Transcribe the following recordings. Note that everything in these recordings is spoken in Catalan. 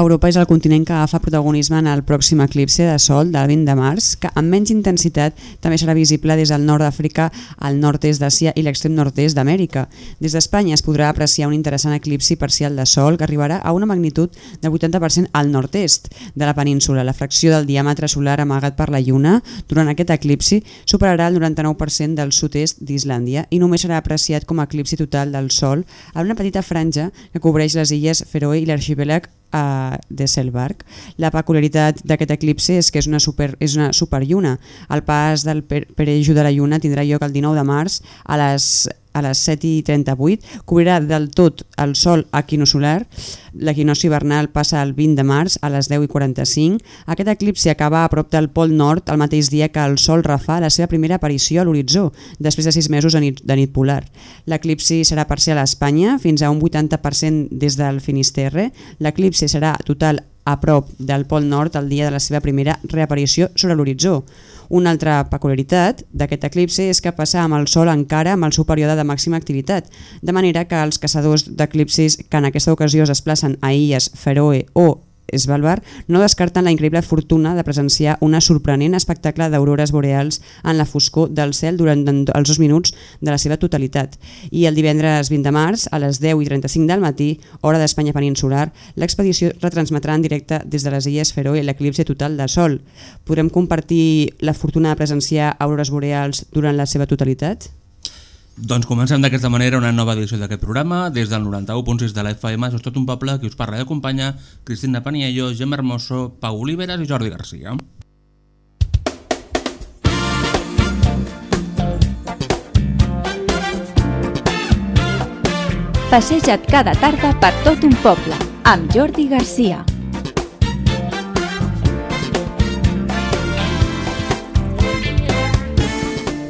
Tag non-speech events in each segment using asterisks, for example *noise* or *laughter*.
Europa és el continent que agafa protagonisme en el pròxim eclipse de Sol del 20 de març, que amb menys intensitat també serà visible des del nord d'Àfrica al nord-est d'Àsia i l'extrem nord-est d'Amèrica. Des d'Espanya es podrà apreciar un interessant eclipsi parcial de Sol que arribarà a una magnitud del 80% al nord-est de la península. La fracció del diàmetre solar amagat per la Lluna durant aquest eclipsi superarà el 99% del sud-est d'Islàndia i només serà apreciat com a eclipsi total del Sol en una petita franja que cobreix les illes Feroe i l'arxipèlag uh, de Selbark. La peculiaritat d'aquest eclipsi és que és una, super, és una superlluna. El pas del per perejo de la lluna tindrà lloc el 19 de març a les a les 7 i 38, cobrirà del tot el sol equinosolar, l'equinoci hivernal passa el 20 de març a les 10 i 45, aquest eclipsi acaba a prop del pol nord el mateix dia que el sol refà la seva primera aparició a l'horitzó, després de 6 mesos de nit, de nit polar. L'eclipsi serà parcial a Espanya, fins a un 80% des del Finisterre, l'eclipsi serà total a prop del Pol Nord el dia de la seva primera reaparició sobre l'horitzó. Una altra peculiaritat d'aquest eclipsi és que passa amb el Sol encara amb el seu període de màxima activitat, de manera que els caçadors d'eclipsis que en aquesta ocasió es desplacen a illes Feroe o Svalbard no descarten la increïble fortuna de presenciar una sorprenent espectacle d'aurores boreals en la foscor del cel durant els dos minuts de la seva totalitat. I el divendres 20 de març, a les 10 i 35 del matí, hora d'Espanya peninsular, l'expedició retransmetrà en directe des de les Illes Feroe l'eclipsi total de Sol. Podrem compartir la fortuna de presenciar aurores boreals durant la seva totalitat? Doncs comencem d'aquesta manera una nova edició d'aquest programa. Des del 91.6 de la FM, és tot un poble que us parla i acompanya Cristina Paniello, Gemma Hermoso, Pau Oliveres i Jordi Garcia. Passeja't cada tarda per tot un poble, amb Jordi Garcia.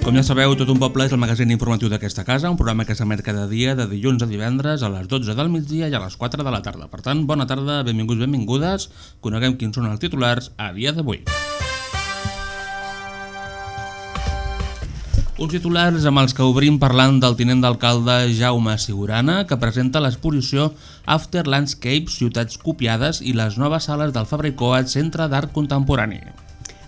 Com ja sabeu, Tot un poble és el magazín informatiu d'aquesta casa, un programa que s'emet cada dia de dilluns a divendres a les 12 del migdia i a les 4 de la tarda. Per tant, bona tarda, benvinguts, benvingudes, coneguem quins són els titulars a dia d'avui. Uns titulars amb els que obrim parlant del tinent d'alcalde Jaume Sigurana, que presenta l'exposició After Landscape, ciutats copiades i les noves sales del Fabra i Coat Centre d'Art Contemporani.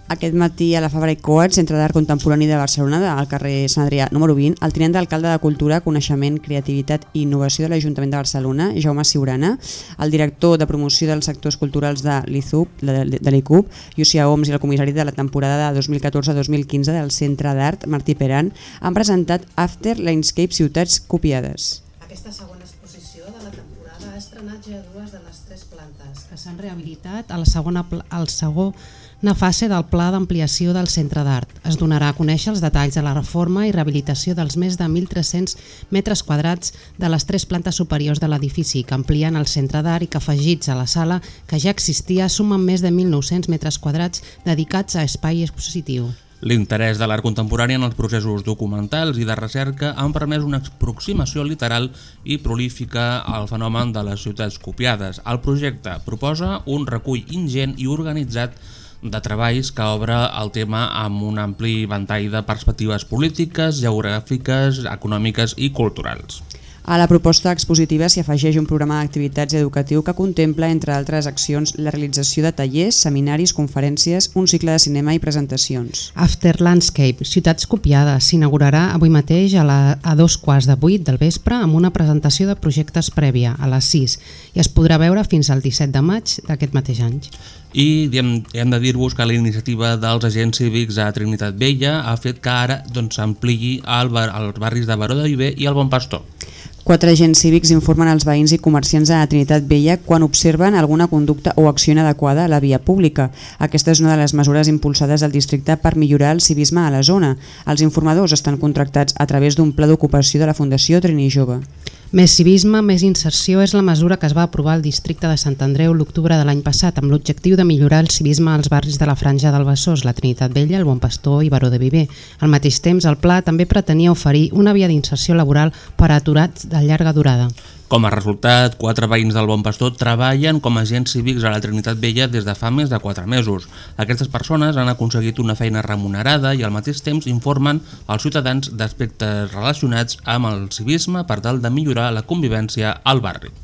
Aquest matí a la Fabra i Coats, Centre d'Art Contemporani de Barcelona, al carrer Sant Adrià número 20, el tinent d'alcalde de Cultura, Coneixement, Creativitat i Innovació de l'Ajuntament de Barcelona, Jaume Siurana, el director de promoció dels sectors culturals de l'ICUP, de l'ICUP, Llucia Oms i el comissari de la temporada de 2014-2015 del Centre d'Art, Martí Peran, han presentat After Landscape Ciutats Copiades. Aquesta segona exposició de la temporada ha estrenat ja dues de les tres plantes que s'han rehabilitat a la segona, al segon una fase del pla d'ampliació del centre d'art. Es donarà a conèixer els detalls de la reforma i rehabilitació dels més de 1.300 metres quadrats de les tres plantes superiors de l'edifici que amplien el centre d'art i que afegits a la sala que ja existia sumen més de 1.900 metres quadrats dedicats a espai expositiu. L'interès de l'art contemporani en els processos documentals i de recerca han permès una aproximació literal i prolífica al fenomen de les ciutats copiades. El projecte proposa un recull ingent i organitzat de treballs que obre el tema amb un ampli ventall de perspectives polítiques, geogràfiques, econòmiques i culturals. A la proposta expositiva s'hi afegeix un programa d'activitats educatiu que contempla, entre altres accions, la realització de tallers, seminaris, conferències, un cicle de cinema i presentacions. After Landscape, Ciutats Copiades, s'inaugurarà avui mateix a, la, a dos quarts de vuit del vespre amb una presentació de projectes prèvia, a les 6, i es podrà veure fins al 17 de maig d'aquest mateix any. I hem, hem de dir-vos que la iniciativa dels agents cívics a Trinitat Vella ha fet que ara s'ampliï doncs, bar, als barris de Baró de Viver i el Bon Pastor. Quatre agents cívics informen als veïns i comerciants de la Trinitat Vella quan observen alguna conducta o acció inadequada a la via pública. Aquesta és una de les mesures impulsades al districte per millorar el civisme a la zona. Els informadors estan contractats a través d'un pla d'ocupació de la Fundació Trini Jove. Més civisme, més inserció és la mesura que es va aprovar al districte de Sant Andreu l'octubre de l'any passat amb l'objectiu de millorar el civisme als barris de la Franja del Besòs, la Trinitat Vella, el Bon Pastor i Baró de Viver. Al mateix temps, el pla també pretenia oferir una via d'inserció laboral per a aturats de llarga durada. Com a resultat, quatre veïns del Bon Pastor treballen com a agents cívics a la Trinitat Vella des de fa més de 4 mesos. Aquestes persones han aconseguit una feina remunerada i al mateix temps informen als ciutadans d'aspectes relacionats amb el civisme per tal de millorar la convivència al barri.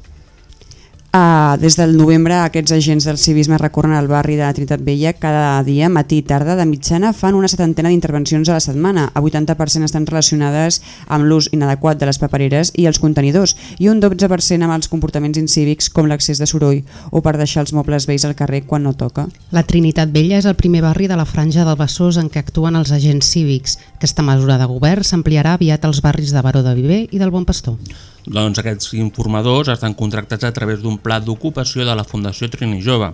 Uh, des del novembre aquests agents del civisme recorren al barri de la Trinitat Vella cada dia, matí i tarda, de mitjana fan una setantena d'intervencions a la setmana. El 80% estan relacionades amb l'ús inadequat de les papereres i els contenidors i un 12% amb els comportaments incívics com l'accés de soroll o per deixar els mobles vells al carrer quan no toca. La Trinitat Vella és el primer barri de la Franja del Besòs en què actuen els agents cívics. Aquesta mesura de govern s'ampliarà aviat als barris de Baró de Viver i del Bon Pastor. Doncs aquests informadors estan contractats a través d'un pla d'ocupació de la Fundació Trini Jove.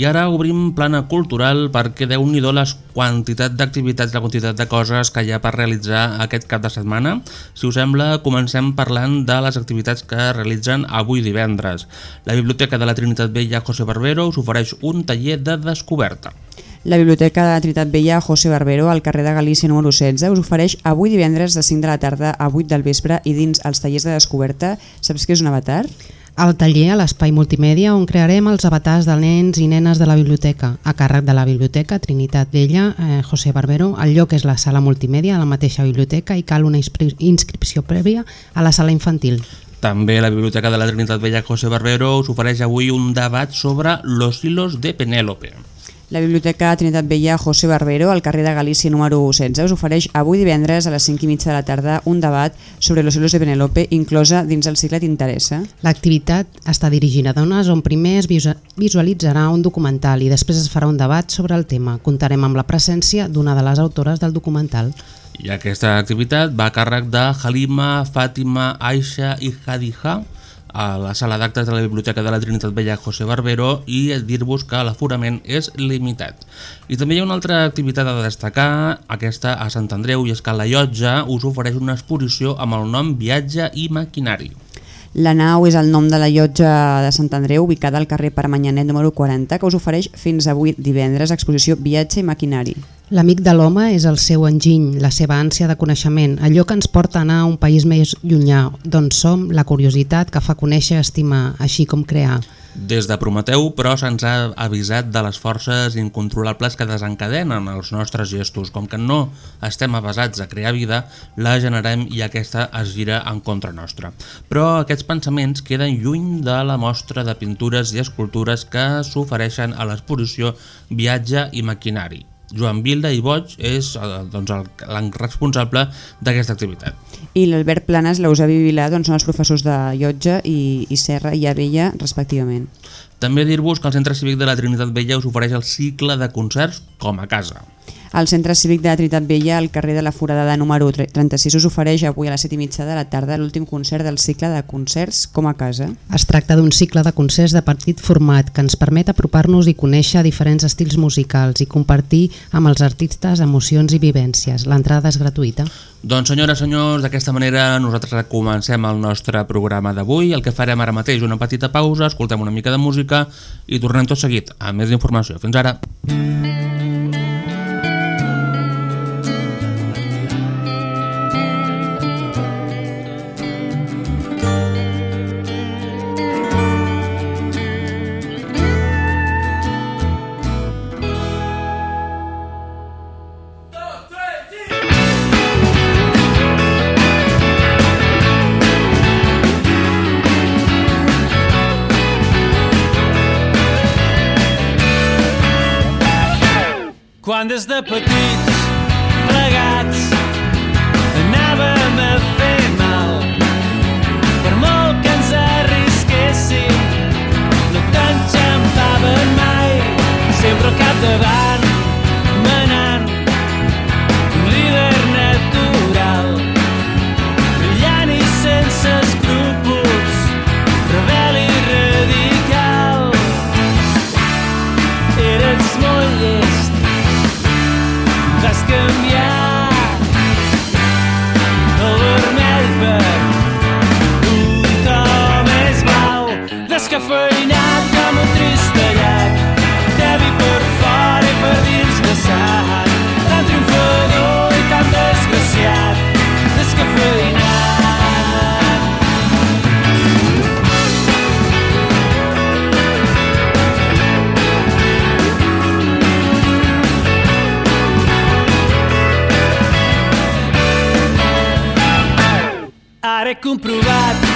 I ara obrim plana cultural perquè déu nhi les quantitat d'activitats, la quantitat de coses que hi ha per realitzar aquest cap de setmana. Si us sembla, comencem parlant de les activitats que realitzen avui divendres. La Biblioteca de la Trinitat Vella José Barbero us ofereix un taller de descoberta. La Biblioteca de la Trinitat Vella José Barbero al carrer de Galícia número 16 us ofereix avui divendres de 5 de la tarda a 8 del vespre i dins els tallers de descoberta, saps què és un avatar? Al taller a l'espai multimèdia on crearem els avatars de nens i nenes de la biblioteca. A càrrec de la biblioteca Trinitat Vella eh, José Barbero, el lloc és la sala multimèdia a la mateixa biblioteca i cal una inscri- inscripció prèvia a la sala infantil. També la Biblioteca de la Trinitat Vella José Barbero us ofereix avui un debat sobre los hilos de Penélope. La Biblioteca Trinitat Vella José Barbero al carrer de Galícia número 16 us ofereix avui divendres a les 5 i mitja de la tarda un debat sobre los hilos de Penélope inclosa dins el cicle T'interessa. L'activitat està dirigida a dones on primer es visu- visualitzarà un documental i després es farà un debat sobre el tema. Comptarem amb la presència d'una de les autores del documental. I aquesta activitat va a càrrec de Halima, Fàtima, Aisha i Hadija a la sala d'actes de la Biblioteca de la Trinitat Vella José Barbero i dir-vos que l'aforament és limitat. I també hi ha una altra activitat a destacar, aquesta a Sant Andreu, i és que la Llotja us ofereix una exposició amb el nom Viatge i Maquinari. La nau és el nom de la llotja de Sant Andreu ubicada al carrer Permanyanet número 40 que us ofereix fins avui divendres exposició Viatge i Maquinari. L'amic de l'home és el seu enginy, la seva ànsia de coneixement, allò que ens porta a anar a un país més llunyà, d'on som, la curiositat que fa conèixer, estimar, així com crear. Des de Prometeu, però, se'ns ha avisat de les forces incontrolables que desencadenen els nostres gestos. Com que no estem avasats a crear vida, la generem i aquesta es gira en contra nostra. Però aquests pensaments queden lluny de la mostra de pintures i escultures que s'ofereixen a l'exposició Viatge i Maquinari. Joan Vilda i Boig és eh, doncs, el, el responsable d'aquesta activitat. I l'Albert Planes l'Eusebi Vilà doncs, són els professors de Llotja i, i Serra i Abella respectivament. També dir-vos que el Centre Cívic de la Trinitat Vella us ofereix el cicle de concerts com a casa. El Centre Cívic de la Trinitat Vella, al carrer de la Foradada número 36, us ofereix avui a les 7 i mitja de la tarda l'últim concert del cicle de concerts com a casa. Es tracta d'un cicle de concerts de partit format que ens permet apropar-nos i conèixer diferents estils musicals i compartir amb els artistes emocions i vivències. L'entrada és gratuïta. Doncs senyores, senyors, d'aquesta manera nosaltres comencem el nostre programa d'avui. El que farem ara mateix una petita pausa, escoltem una mica de música i tornem tot seguit amb més informació. Fins ara. Quan des de petits plegats anàvem a fer mal. Per molt que ens arrisquéssim no t'enxampaven mai. Sempre al capdavant comprovat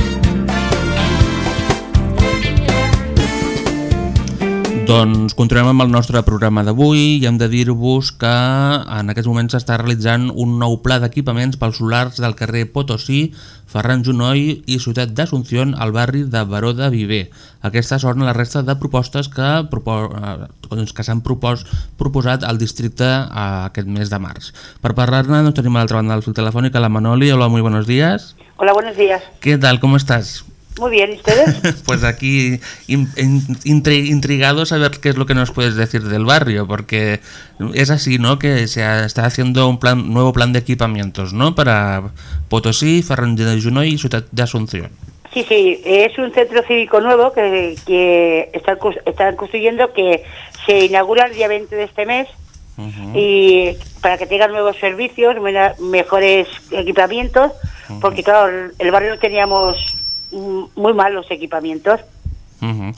Doncs continuem amb el nostre programa d'avui i hem de dir-vos que en aquests moments s'està realitzant un nou pla d'equipaments pels solars del carrer Potosí, Ferran Junoy i Ciutat d'Assumpción al barri de Baró de Viver. Aquestes són la resta de propostes que, propo eh, doncs que s'han propos proposat al districte eh, aquest mes de març. Per parlar-ne doncs, tenim a l'altra banda del fil telefònic a la Manoli. Hola, muy buenos días. Hola, buenos días. ¿Qué tal? ¿Cómo estás? Muy bien, ¿y ustedes? *laughs* Pues aquí in- in- intri- intrigado saber qué es lo que nos puedes decir del barrio, porque es así, ¿no? Que se ha- está haciendo un plan nuevo plan de equipamientos, ¿no? Para Potosí, Ferran de Junoy y Ciudad de Asunción. Sí, sí, es un centro cívico nuevo que, que están, construyendo que se inaugura el día 20 de este mes y para que tengan nuevos servicios, mejores equipamientos, porque claro, el, el barrio teníamos muy malos equipamientos. Ujú.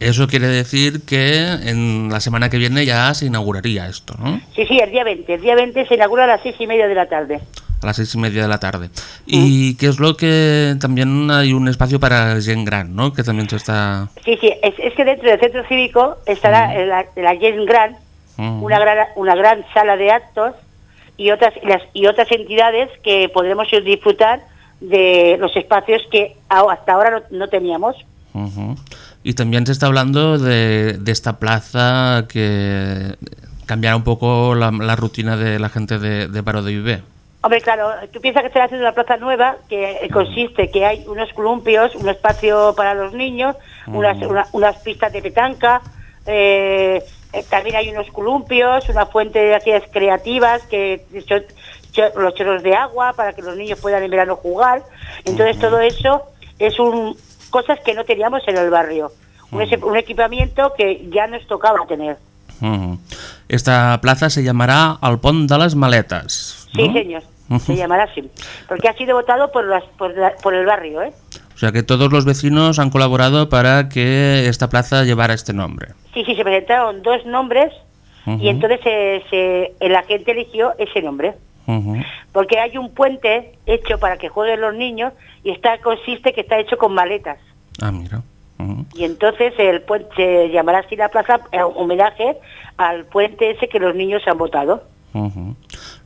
Eso quiere decir que en la semana que viene ya se inauguraría esto, ¿no? Sí, sí, el día 20, el día 20 se inaugura a las seis y media de la tarde. A las seis y media de la tarde. Y que es lo que también hay un espacio para Gen Gran, ¿no? Que también se está... Sí, sí, es, es que dentro del centro cívico estará la, la Jens Gran, una gran, una gran sala de actos y otras las y otras entidades que podremos disfrutar de los espacios que hasta ahora no, no teníamos. Y también se está hablando de, de esta plaza que cambiará un poco la, la rutina de la gente de, de Paro de Viver. Hombre, claro, tú piensas que están haciendo una plaza nueva que consiste que hay unos columpios, un espacio para los niños, unas, una- unas pistas de petanca, eh, eh, también hay unos columpios, una fuente de aquellas creativas, que los chorros de agua para que los niños puedan en verano jugar. Entonces todo eso es un cosas que no teníamos en el barrio. Un, un equipamiento que ya nos tocaba tener. Esta plaza se llamará Al Pont de las Maletas. Sí, señor. Se llamará así. Porque ha sido votado por, las, por, la- por el barrio, ¿eh? O sea que todos los vecinos han colaborado para que esta plaza llevara este nombre. Sí, sí, se presentaron dos nombres y entonces se, se- la gente eligió ese nombre. Porque hay un puente hecho para que jueguen los niños y está consiste que está hecho con maletas. Ah, mira. Y entonces el puente se llamará así la plaza, en homenaje al puente ese que los niños han votado.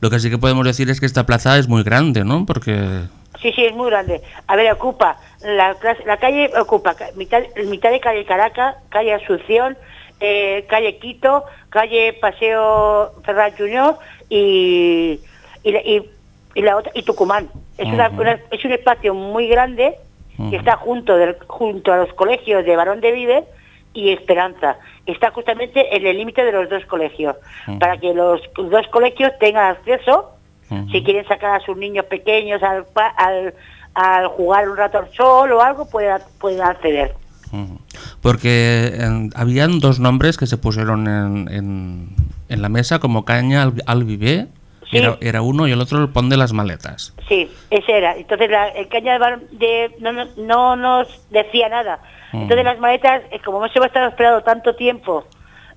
Lo que sí que podemos decir es que esta plaza es muy grande, ¿no? Porque... Sí, sí, es muy grande. A ver, ocupa, la, la calle ocupa mitad de calle Caracas, calle Asunción, eh, calle Quito, calle Paseo Ferran Junior y, y, la- y, y la otra, y Tucumán. Es, una- es un espacio muy grande que está junto, del, junto a los colegios de Barón de Vives y Esperanza. Está justamente en el límite de los dos colegios, para que los dos colegios tengan acceso si quieren sacar a sus niños pequeños al, al, al jugar un rato al sol o algo, pueden, pueden acceder. Porque en- habían dos nombres que se pusieron en, en, en la mesa como Caña al, al. Sí. Era, era uno y el otro el Pon de las Maletas. Sí, ese era. Entonces la, el caña de, no, no, no nos decía nada. Entonces las maletas, eh, como hemos estado esperando tanto tiempo,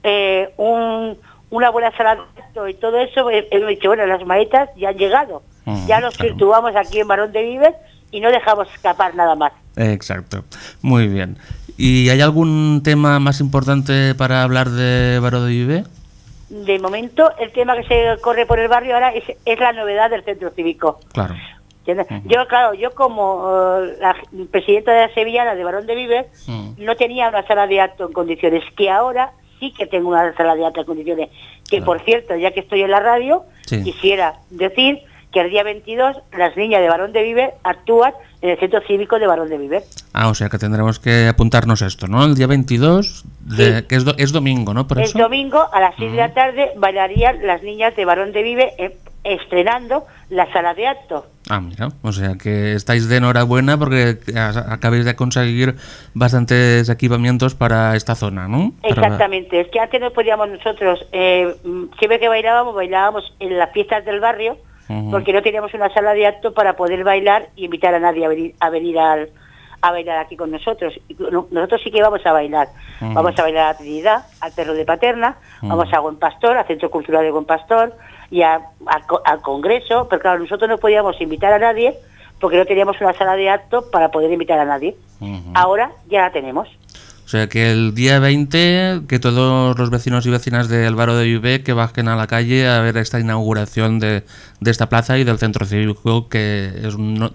eh, un, una buena sala y todo eso, eh, hemos dicho, bueno, las maletas ya han llegado. Ujú, ya nos claro. situamos aquí en Barón de Vives y no dejamos escapar nada más. Exacto. Muy bien. ¿Y hay algún tema más importante para hablar de Baró de Viver? De momento, el tema que se corre por el barrio ahora es, es la novedad del centro cívico. Claro. Yo, claro, yo como eh, la presidenta de la Sevillana de Barón de Vives, Mm. no tenía una sala de acto en condiciones, que ahora sí que tengo una sala de acto en condiciones. Que, por cierto, ya que estoy en la radio, Sí. quisiera decir que el día 22 las niñas de Barón de Vives actúan en el centro cívico de Barón de Vives. Ah, o sea que tendremos que apuntarnos esto, ¿no? El día 22, de- Sí. que es, do- es domingo, ¿no? Por el eso. domingo a las 6 de la tarde bailarían las niñas de Barón de Vives eh, estrenando la sala de acto. Ah, mira, o sea que estáis de enhorabuena porque acabáis de conseguir bastantes equipamientos para esta zona, ¿no? Para- Exactamente, es que antes no podíamos nosotros, eh, mm, siempre que bailábamos, bailábamos en las fiestas del barrio, Porque no teníamos una sala de acto para poder bailar y invitar a nadie a venir, a venir al, a bailar aquí con nosotros. Nosotros sí que vamos a bailar. Vamos a bailar a la Trinidad, al Perro de Paterna, vamos a Buen Pastor, al Centro Cultural de Buen Pastor y a- a al Congreso, pero claro, nosotros no podíamos invitar a nadie porque no teníamos una sala de acto para poder invitar a nadie. Ahora ya la tenemos. O sea que el día 20, que todos los vecinos y vecinas de Álvaro de Vive que bajen a la calle a ver esta inauguración de, de esta plaza y del centro cívico, que es uno,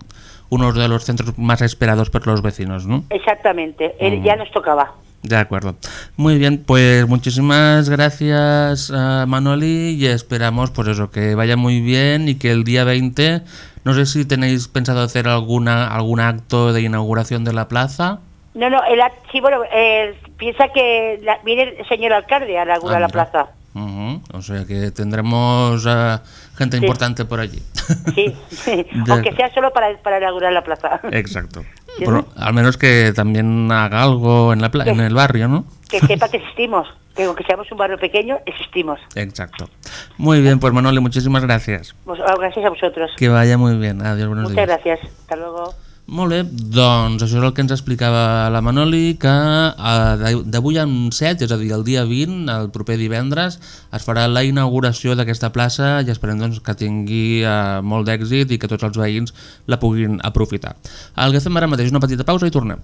uno de los centros más esperados por los vecinos, ¿no? Exactamente, ya nos tocaba. De acuerdo. Muy bien, pues muchísimas gracias a Manoli y esperamos pues eso, que vaya muy bien y que el día 20, no sé si tenéis pensado hacer alguna algún acto de inauguración de la plaza. No, no, el, sí, bueno, eh, piensa que la- viene el señor alcalde a inaugurar Ah, la mira. plaza. Ujú, O sea que tendremos eh, gente Sí. importante por allí. *laughs* Sí, De- *laughs* aunque sea solo para, para inaugurar la plaza. Exacto. *laughs* Sí, Bueno, al menos que también haga algo en, la pla- Sí. en el barrio, ¿no? Que sepa que existimos, que aunque seamos un barrio pequeño, existimos. Exacto. Muy bien, pues Manoli, muchísimas gracias. Pues, ah, gracias a vosotros. Que vaya muy bien. Adiós, buenos Muchas días. gracias. Hasta luego. Molt bé, doncs això és el que ens explicava la Manoli, que eh, d'avui- en 7, és a dir, el dia 20, el proper divendres, es farà la inauguració d'aquesta plaça i esperem doncs, que tingui eh, molt d'èxit i que tots els veïns la puguin aprofitar. El que fem ara mateix una petita pausa i tornem.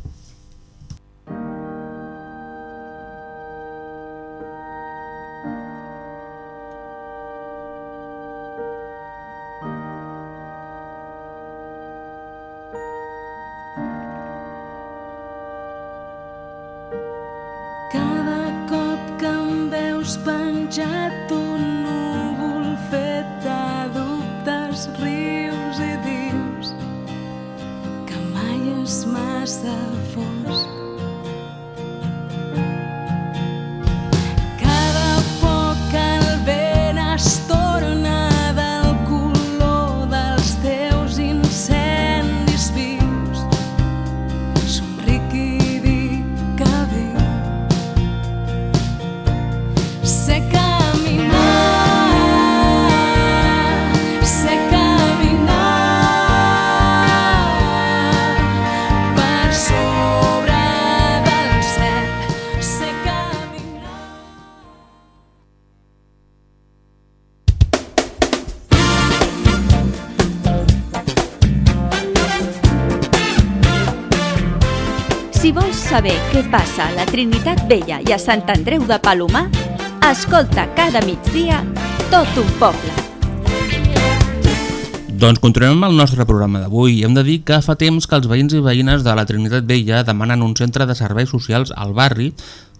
Si vols saber què passa a la Trinitat Vella i a Sant Andreu de Palomar, escolta cada migdia tot un poble. Doncs continuem amb el nostre programa d'avui hem de dir que fa temps que els veïns i veïnes de la Trinitat Vella demanen un centre de serveis socials al barri,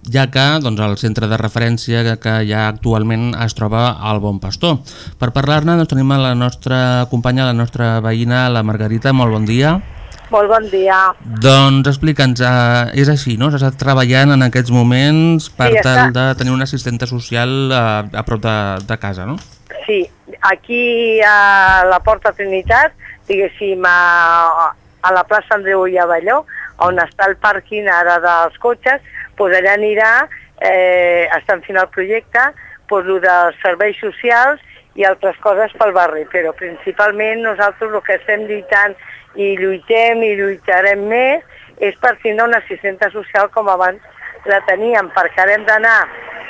ja que doncs, el centre de referència que, ha actualment es troba al Bon Pastor. Per parlar-ne doncs, tenim a la nostra companya, la nostra veïna, la Margarita. Molt bon dia. Molt bon dia. Doncs explica'ns, eh, és així, no? S'ha estat treballant en aquests moments per Sí, tal de tenir una assistenta social a, a prop de, de casa, no? Sí, aquí a la Porta Trinitat, diguéssim, a, a la plaça Andreu i Avelló, on està el pàrquing ara dels cotxes, doncs allà anirà, eh, estan fent el projecte, doncs el dels serveis socials i altres coses pel barri, però principalment nosaltres el que estem lluitant i lluitem i lluitarem més és per tindre una assistenta social com abans la teníem, perquè ara hem d'anar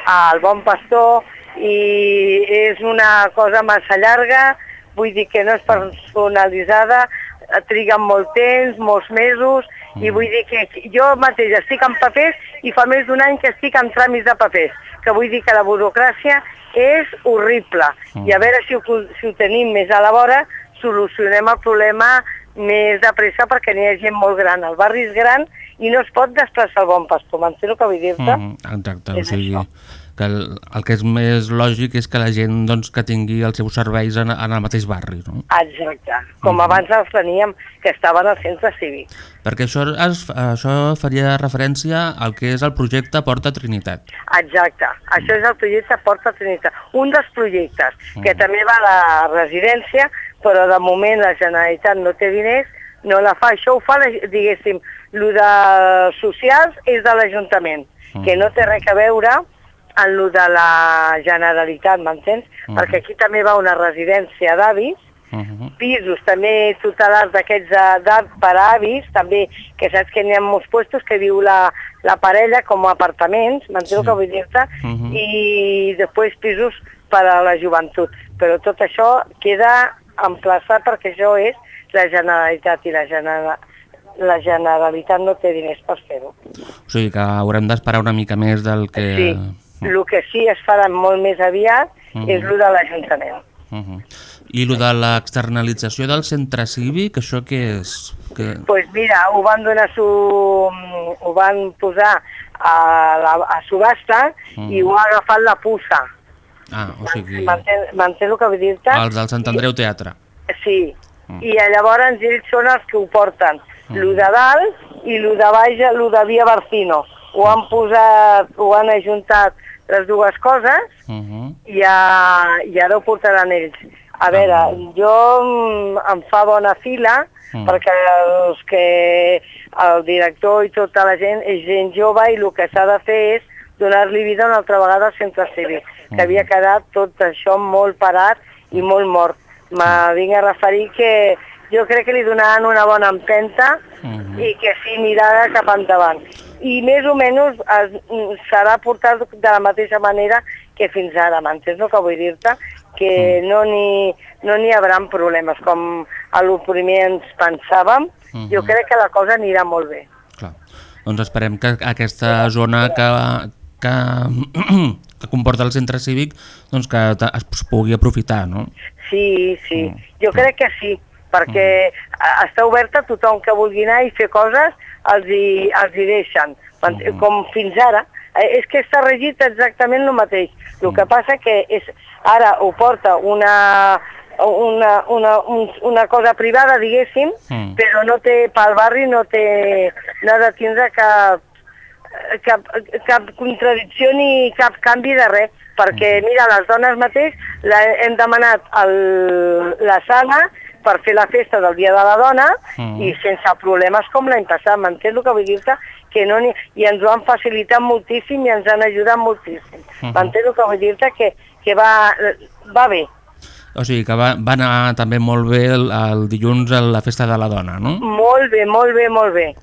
al Bon Pastor i és una cosa massa llarga, vull dir que no és personalitzada, triguen molt temps, molts mesos, i vull dir que jo mateix estic en papers i fa més d'un any que estic en tràmits de papers, que vull dir que la burocràcia és horrible. I a veure si ho, si ho tenim més a la vora, solucionem el problema més de pressa perquè n'hi ha gent molt gran. El barri és gran i no es pot desplaçar al bon pastor, m'entens el que vull dir-te? Mm, exacte, o sigui, que el, el que és més lògic és que la gent doncs, que tingui els seus serveis en, en el mateix barri, no? Exacte, com abans els teníem, que estaven al centre cívic. Perquè això, es, això faria referència al que és el projecte Porta Trinitat. Exacte, això és el projecte Porta Trinitat, un dels projectes, que també va a la residència, però de moment la Generalitat no té diners, no la fa, això ho fa, diguéssim, el de socials és de l'Ajuntament, que no té res a veure en lo de la Generalitat, m'entens? Perquè aquí també va una residència d'avis, Uh -huh. pisos també tutelars d'aquests de- de- per avis, també, que saps que n'hi ha molts puestos que viu la, la parella com a apartaments, m'entens sí. que vull dir-te? Mhm. I després pisos per a la joventut. Però tot això queda emplaçat perquè això és la Generalitat i la, genera, la Generalitat no té diners per fer-ho. O sigui que haurem d'esperar una mica més del que... Sí, el que sí es farà molt més aviat Mhm. és el de l'Ajuntament. Uh -huh. I el de l'externalització del centre cívic, això què és? Que... pues mira, ho van donar su... ho van posar a, la, a subhasta Mm. i ho ha agafat la puça. Ah, o sigui, m'entens el que vull dir-te? els del Sant Andreu Teatre. Sí. I llavors ells són els que ho porten. Lo de dalt i lo de baix, lo de Via Barcino. Ho han posat, ho han ajuntat les dues coses Uh -huh. i, a, i ara ho portaran ells. A veure, jo mm, em fa bona fila Mm. perquè els que el director i tota la gent és gent jove i el que s'ha de fer és donar-li vida una altra vegada al centre cívic, que havia quedat tot això molt parat i molt mort. Me vinc a referir que jo crec que li donaran una bona empenta i que sí mirada cap endavant. I més o menys es, mm, serà portat de la mateixa manera que fins ara, m'entens el que vull dir-te? Que no n'hi no n'hi haurà problemes, com a lo primer ens pensàvem, Mhm. jo crec que la cosa anirà molt bé. Doncs esperem que aquesta zona que, que, *clears throat* que comporta el centre cívic doncs que es pugui aprofitar, no? Sí, sí, jo crec que sí, perquè a- està oberta a tothom que vulgui anar i fer coses, els hi, els hi deixen, Quan- com fins ara. Eh, És que està regit exactament el mateix. El que passa que és, ara ho porta una, una, una, un, una cosa privada, diguéssim, Mm. però no té, pel barri no té, no ha de tindre cap, cap, cap contradicció ni cap canvi de res, perquè mira, les dones mateix la, hem demanat el, la sala per fer la festa del Dia de la Dona Mm. i sense problemes com l'any passat, m'entens el que vull dir-te? Que no ni, I ens ho han facilitat moltíssim i ens han ajudat moltíssim. Mhm. M'entens el que vull dir-te? Que, que va, va bé. O sigui que va, va anar també molt bé el, el dilluns a la festa de la dona, no? Molt bé, molt bé, molt bé.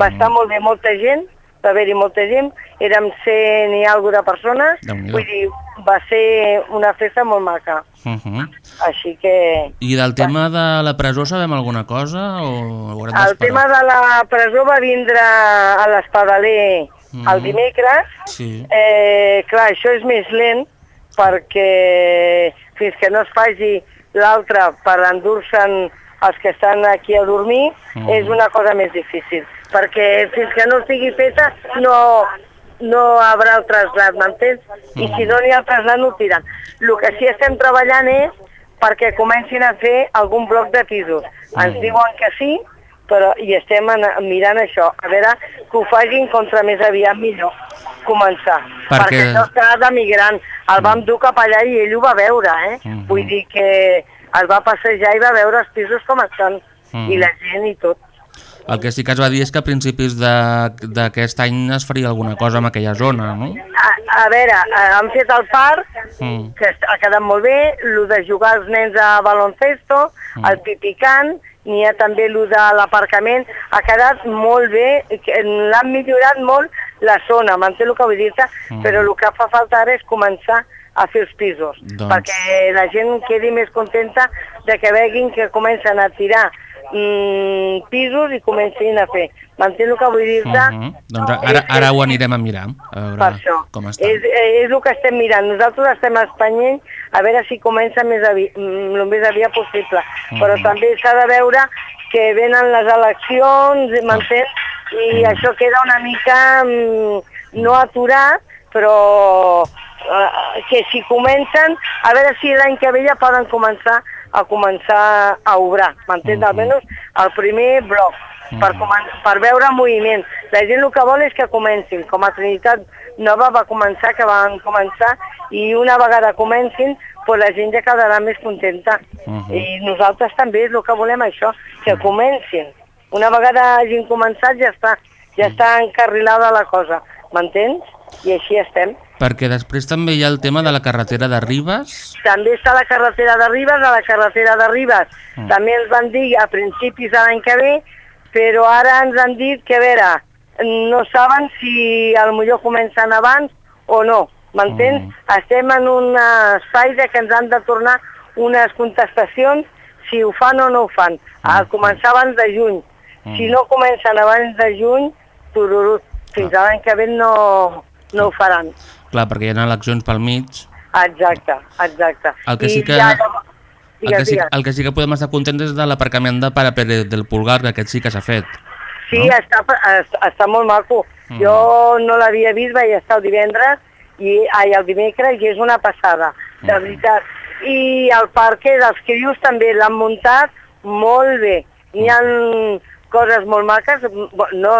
Va estar molt bé, molta gent, va haver-hi molta gent, érem 100 i alguna de persones, vull dir, va ser una festa molt maca. Uh -huh. Així que I del tema de la presó sabem alguna cosa o el tema de la presó va vindre a l'Espadaler Mhm. el dimecres, Sí. Eh, clar, això és més lent perquè fins que no es faci l'altre per endur-se'n els que estan aquí a dormir Mhm. és una cosa més difícil perquè fins que no estigui feta no, no hi haurà el trasllat, m'entens? I si no n'hi ha el trasllat no tiren. El que sí estem treballant és perquè comencin a fer algun bloc de pisos. Ens diuen que sí, però i estem en, mirant això, a veure que ho facin contra més aviat millor començar, Perquè- perquè això està de migrant, el vam dur cap allà i ell ho va veure, eh? Mhm. Vull dir que el va passejar i va veure els pisos com estan, Mhm. i la gent i tot. El que sí que es va dir és que a principis de- d'aquest any es faria alguna cosa en aquella zona, no? A, a veure, eh, han fet el parc, Mm. que ha quedat molt bé, el de jugar els nens a baloncesto, Mm. el pipicant, n'hi ha també el de l'aparcament, ha quedat molt bé, l'han millorat molt la zona, m'entén el que vull dir-te, Mm. però el que fa falta ara és començar a fer els pisos, Doncs. perquè la gent quedi més contenta de que veguin que comencen a tirar mm, pisos i comencin a fer. M'entén el que vull dir-te? Uh -huh. Doncs ara, ara ho anirem a mirar, a veure Per això. com està. És, és el que estem mirant. Nosaltres estem espanyent a veure si comença més avi mm, el més aviat possible. Però Mhm. també s'ha de veure que venen les eleccions, m'entens? I això queda una mica mm, no aturat, però eh, que si comencen, a veure si l'any que ve ja poden començar a començar a obrar, m'entens? Almenys el primer bloc per, comen- per veure moviment. La gent el que vol és que comencin, com a Trinitat Nova va començar, que van començar, i una vegada comencin, pues la gent ja quedarà més contenta. I nosaltres també és el que volem això, que comencin. Una vegada hagin començat ja està, ja està encarrilada la cosa, m'entens? I així estem. Perquè després també hi ha el tema de la carretera de Ribes. També està la carretera de Ribes, a la carretera de Ribes. Mm. També ens van dir a principis de l'any que ve, però ara ens han dit que, a veure, no saben si al millor comencen abans o no, m'entens? Estem en un espai de que ens han de tornar unes contestacions si ho fan o no ho fan. A començar abans de juny. Si no comencen abans de juny, tururut, fins a l'any que ve no, no ho faran. Clar, perquè hi ha eleccions pel mig. Exacte, exacte. El que I sí que, ja- el que, Digues, sí, digues. el que sí que podem estar contents és de l'aparcament de Pare Pérez del Pulgar, que aquest sí que s'ha fet. Sí, no? està, està, molt maco. Mm. Jo no l'havia vist, vaig estar el divendres, i, ai, el dimecres, i és una passada, de veritat. I el parc dels crios també l'han muntat molt bé. Hi ha coses molt maques, no,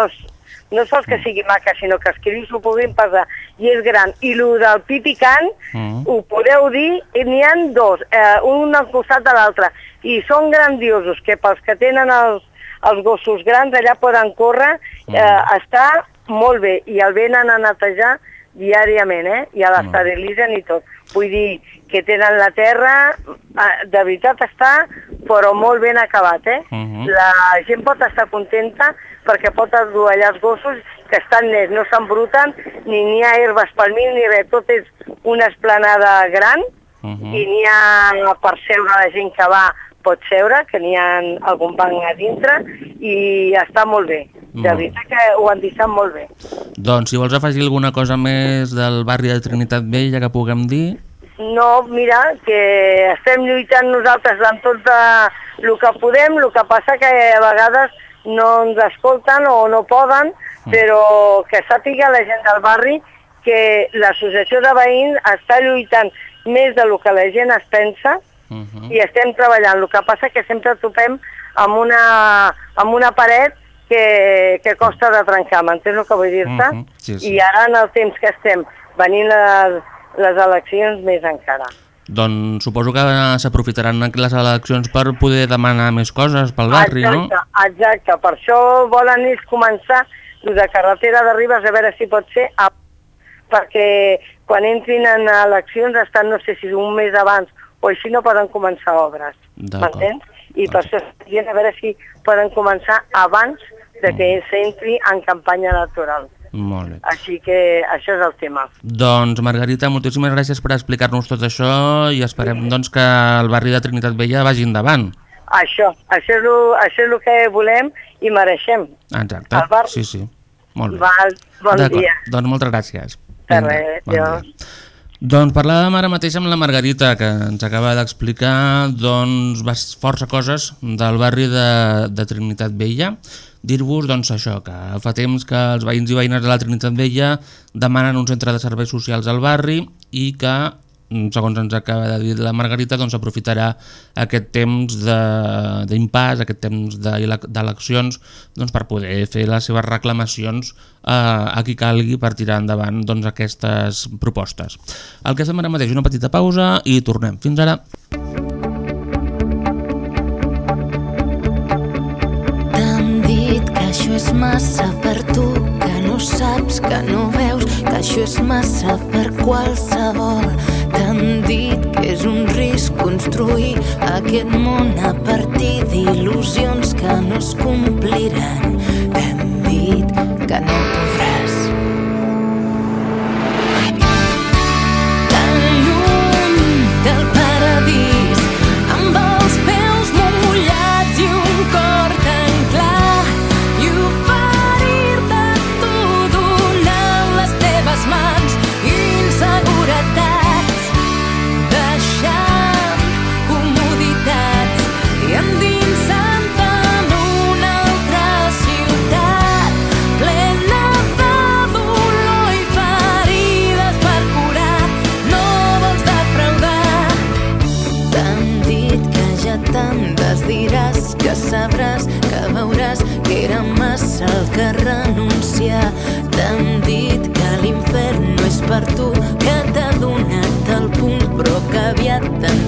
no sols que sigui maca, sinó que els crios ho puguin passar. I és gran. I el del pipicant, Mm. ho podeu dir, n'hi han dos, eh, un al costat de l'altre, i són grandiosos, que pels que tenen els, els gossos grans allà poden córrer, eh, està molt bé, i el venen a netejar diàriament, eh? i a l'estabilitzen i tot. Vull dir que tenen la terra, eh, de veritat està, però molt ben acabat, eh? Mhm. La gent pot estar contenta perquè pot allà els gossos que estan nets, no s'embruten, ni n'hi ha herbes pel mig ni res, tot és una esplanada gran i n'hi ha per seure la gent que va pot seure, que n'hi ha algun banc a dintre i està molt bé. De veritat que ho han deixat molt bé. Doncs si vols afegir alguna cosa més del barri de Trinitat Vella que puguem dir... No, mira, que estem lluitant nosaltres en tot el que podem, el que passa que a vegades no ens escolten o no poden, però que sàpiga la gent del barri que l'associació de veïns està lluitant més del que la gent es pensa i estem treballant. El que passa que sempre topem amb una, amb una paret que, que costa de trencar, m'entens el que vull dir-te? Mhm, sí, sí. I ara en el temps que estem venint les, les eleccions més encara. Doncs suposo que s'aprofitaran les eleccions per poder demanar més coses pel barri, no? exacte, exacte, per això volen ells començar de carretera de Ribes a veure si pot ser a... perquè quan entrin en eleccions estan no sé si un mes abans o així no poden començar obres, m'entens? I per això estem dient a veure si poden començar abans de que s'entri en campanya electoral. Molt bé. Així que això és el tema. Doncs Margarita, moltíssimes gràcies per explicar-nos tot això i esperem doncs, que el barri de Trinitat Vella vagi endavant. Això, això és, lo, això és el que volem i mereixem. Exacte, El barri- sí, sí. Molt bé. Val, bon dia. Doncs moltes gràcies. De Vinga, res, bon dia. adiós. Doncs parlàvem ara mateix amb la Margarita, que ens acaba d'explicar doncs, força coses del barri de, de Trinitat Vella. Dir-vos doncs, això, que fa temps que els veïns i veïnes de la Trinitat Vella demanen un centre de serveis socials al barri i que, mm, segons ens acaba de dir la Margarita, doncs aprofitarà aquest temps d'impàs, aquest temps d'ele- d'eleccions, doncs, per poder fer les seves reclamacions eh, a qui calgui per tirar endavant doncs, aquestes propostes. El que fem ara mateix, una petita pausa i tornem. Fins ara. Massa per qualsevol. T'han dit que és un risc construir aquest món a partir d'il·lusions que no es compliran. T'hem dit que no podràs. T'han dit que l'infern no és per tu, que t'ha donat el punt, però que aviat te'n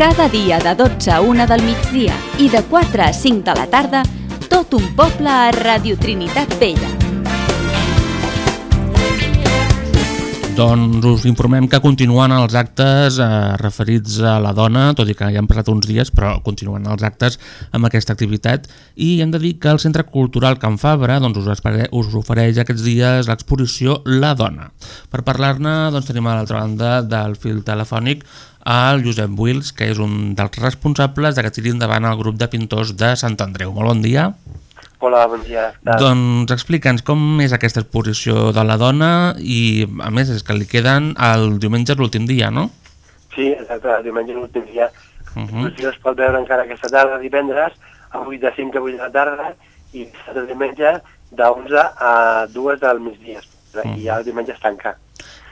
Cada dia de 12 a 1 del migdia i de 4 a 5 de la tarda, tot un poble a Radio Trinitat Vella. Doncs us informem que continuen els actes eh, referits a la dona, tot i que ja han passat uns dies, però continuen els actes amb aquesta activitat i hem de dir que el Centre Cultural Can Fabra doncs, us, us ofereix aquests dies l'exposició La Dona. Per parlar-ne doncs, tenim a l'altra banda del fil telefònic el Josep Wills, que és un dels responsables de que tiri endavant el grup de pintors de Sant Andreu. Molt bon dia. Hola, bon dia. Doncs explica'ns com és aquesta exposició de la dona i, a més, és que li queden el diumenge l'últim dia, no? Sí, exacte, el diumenge l'últim dia. Uh -huh. L'exposició es pot veure encara aquesta tarda, divendres, a 8 de 5 a 8 de la tarda, i el diumenge de 11 a 2 del migdia. I ja el diumenge es tanca.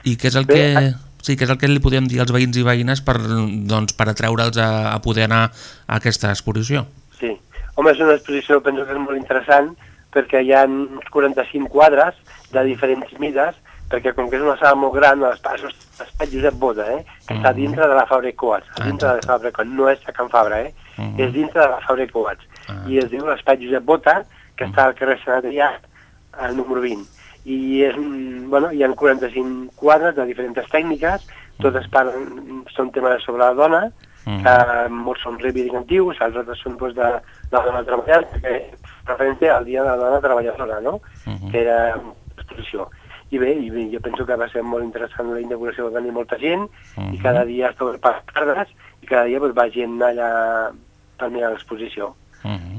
I què és el Bé, que... Sí, què és el que li podem dir als veïns i veïnes per, doncs, per atreure'ls a, a poder anar a aquesta exposició? Sí. Home, és una exposició, penso que és molt interessant, perquè hi ha uns 45 quadres de diferents mides, perquè com que és una sala molt gran, l'espai l'espai Josep Boda, eh, que està dintre de la Fabra i Coats, a dintre de la Fabra i Coats, no és a Can Fabra, eh, Mhm. és dintre de la Fabra i Coats. I es diu l'espai Josep Bota, que està al carrer Sant Adrià, al número 20. I és, mm, bueno, hi ha 45 quadres de diferents tècniques, totes parlen, són temes sobre la dona, que molts són reivindicatius, els altres són doncs, de la dona treballant, que referència al dia de la dona treballadora, no? que era l'exposició. I bé, i bé, jo penso que va ser molt interessant la inauguració, va venir molta gent, i cada dia es obert per tardes, i cada dia doncs, va gent allà per mirar l'exposició. Uh -huh.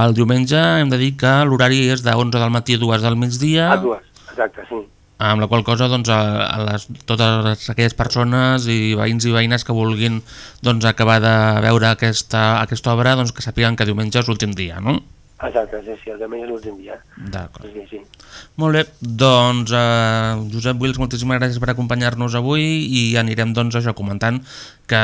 El diumenge hem de dir que l'horari és de 11 del matí a 2 del migdia, A dues, exacte, sí. amb la qual cosa doncs, a, a les, totes aquelles persones i veïns i veïnes que vulguin doncs, acabar de veure aquesta, aquesta obra doncs, que sàpiguen que diumenge és l'últim dia, no? Exacte, sí, sí, el diumenge és l'últim dia. D'acord. Sí, sí. Molt bé, doncs eh, Josep Wills, moltíssimes gràcies per acompanyar-nos avui i anirem doncs això comentant que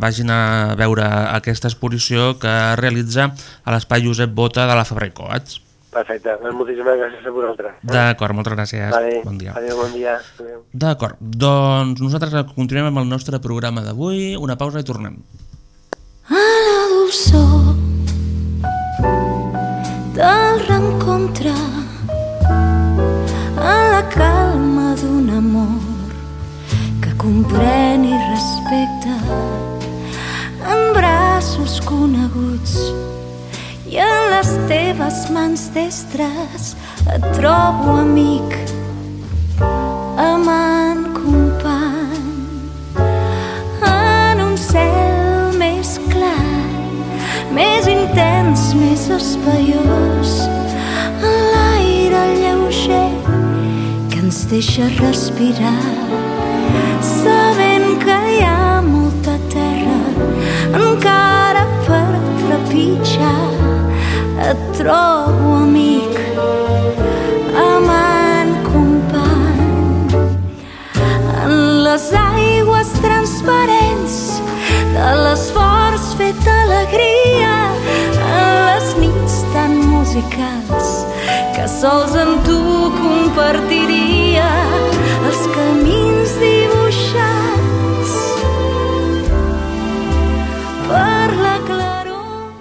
vagin a veure aquesta exposició que realitza a l'espai Josep Bota de la Fabra i Coats. Perfecte, doncs moltíssimes gràcies a vosaltres. D'acord, moltes gràcies. Vale. Bon dia. Adéu, bon dia. D'acord, doncs nosaltres continuem amb el nostre programa d'avui, una pausa i tornem. a la dolçor del reencontre calma d'un amor que comprèn i respecta en braços coneguts i en les teves mans destres et trobo amic amant company. En un cel més clar, més intens, més espaiós, deixa respirar, sabent que hi ha molta terra encara per trepitjar. Et trobo amic, amant company, en les aigües transparents de l'esforç fet alegria. En les nits tan musicals que sols amb tu compartiria els camins per la claror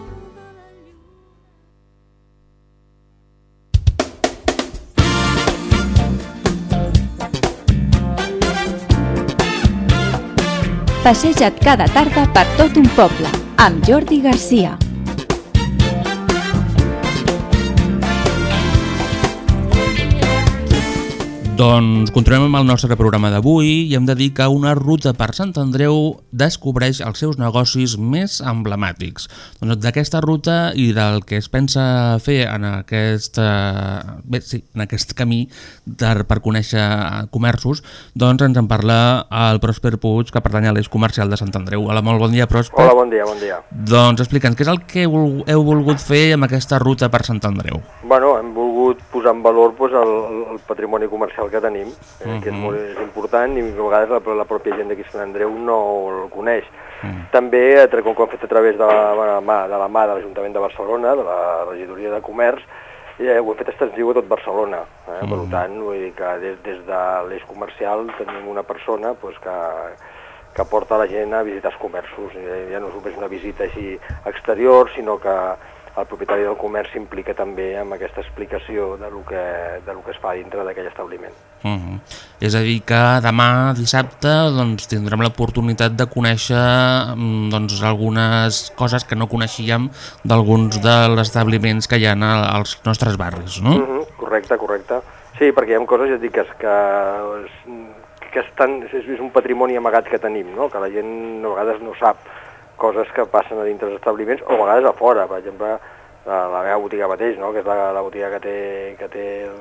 Passeja't cada tarda per tot un poble, amb Jordi Garcia. Doncs continuem amb el nostre programa d'avui i hem de dir que una ruta per Sant Andreu descobreix els seus negocis més emblemàtics. Doncs d'aquesta ruta i del que es pensa fer en aquest, eh, bé, sí, en aquest camí per, per conèixer comerços, doncs ens en parla el Pròsper Puig, que pertany a l'eix comercial de Sant Andreu. Hola, molt bon dia, Pròsper. Hola, bon dia, bon dia. Doncs explica'ns, què és el que heu volgut fer amb aquesta ruta per Sant Andreu? Bueno, hem volgut posar en valor pues, el, el patrimoni comercial que tenim, eh, que és Mhm. molt és important i a vegades la, la pròpia gent d'aquí Sant Andreu no el coneix. També, a tra- com que ho hem fet a través de la, de la mà de la mà de l'Ajuntament de Barcelona, de la regidoria de Comerç, eh, ho hem fet extensiu a tot Barcelona. Eh? Per tant, vull dir que des, des de l'eix comercial tenim una persona pues, que, que porta la gent a visitar els comerços. I ja no és només una visita així exterior, sinó que el propietari del comerç s'implica també amb aquesta explicació de lo que, de lo que es fa dintre d'aquell establiment. Uh -huh. És a dir, que demà dissabte doncs, tindrem l'oportunitat de conèixer mm, doncs, algunes coses que no coneixíem d'alguns dels establiments que hi ha als nostres barris, no? Mhm, correcte, correcte. Sí, perquè hi ha coses, ja et dic, que, que, és- que estan, és, és un patrimoni amagat que tenim, no? que la gent a vegades no sap coses que passen a dintre dels establiments o a vegades a fora, per exemple, la, la meva botiga mateix, no? que és la, la botiga que té, que té el,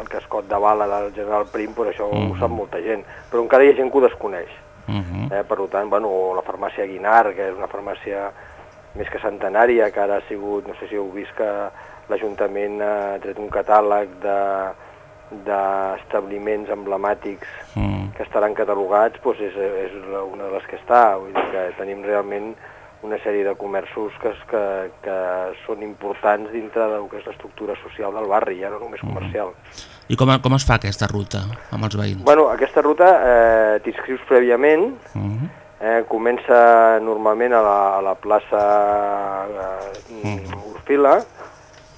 el cascot de bala del general Prim, doncs això ho Mhm. sap molta gent, però encara hi ha gent que ho desconeix. Uh -huh. Eh, per tant, bueno, o la farmàcia Guinar, que és una farmàcia més que centenària, que ara ha sigut, no sé si heu vist que l'Ajuntament ha tret un catàleg de d'establiments emblemàtics Mm. que estaran catalogats, doncs és, és una de les que està. Vull dir que tenim realment una sèrie de comerços que, que, que són importants dintre del que és l'estructura social del barri, ja no només comercial. I com, com es fa aquesta ruta amb els veïns? Bueno, aquesta ruta eh, t'inscrius prèviament, -huh. eh, comença normalment a la, a la plaça eh, Urfila